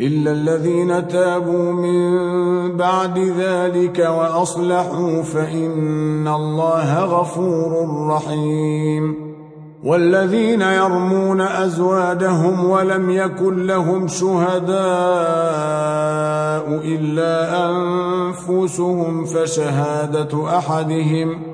إلا الذين تابوا من بعد ذلك وأصلحوا فإن الله غفور رحيم. والذين يرمون أزواجهم ولم يكن لهم شهداء إلا أنفسهم فشهادة أحدهم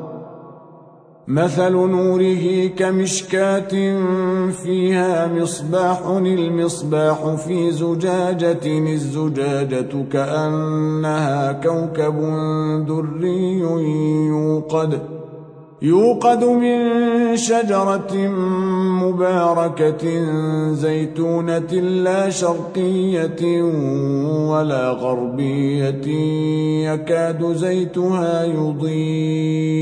مثل نوره كمشكاة فيها مصباح المصباح في زجاجة الزجاجة كأنها كوكب دري يوقد يوقد من شجرة مباركة زيتونة لا شرقية ولا غربية يكاد زيتها يضيء.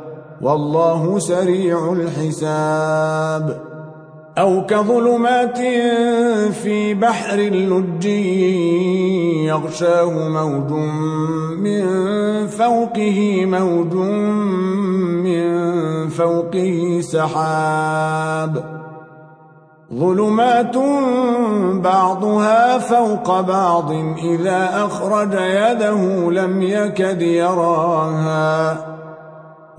والله سريع الحساب. أو كظلمات في بحر اللج يغشاه موج من فوقه موج من فوقه سحاب. ظلمات بعضها فوق بعض إذا أخرج يده لم يكد يراها.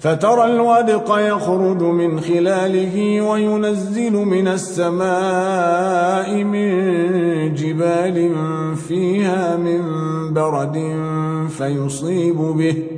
فترى الودق يخرج من خلاله وينزل من السماء من جبال فيها من برد فيصيب به.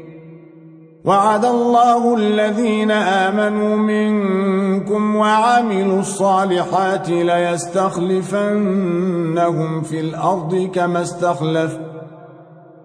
وعد الله الذين آمنوا منكم وعملوا الصالحات ليستخلفنهم في الأرض كما استخلف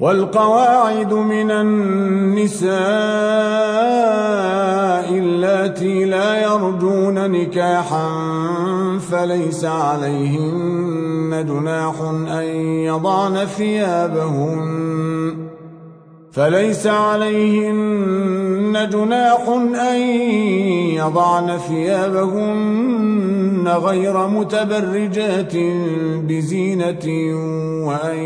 والقواعد من النساء اللاتي لا يرجون نكاحا فليس عليهن جناح أن يضعن ثيابهن. فليس عليهن جناح أن يضعن ثيابهن. غير متبرجات بزينة وأن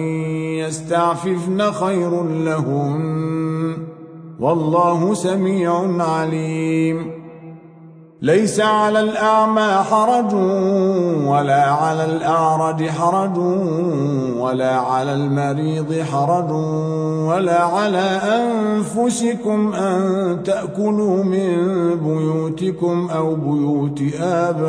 يستعففن خير لهن. والله سميع عليم. ليس على الأعمى حرج ولا على الأعرج حرج ولا على المريض حرج ولا على أنفسكم أن تأكلوا من بيوتكم أو بيوت آبائكم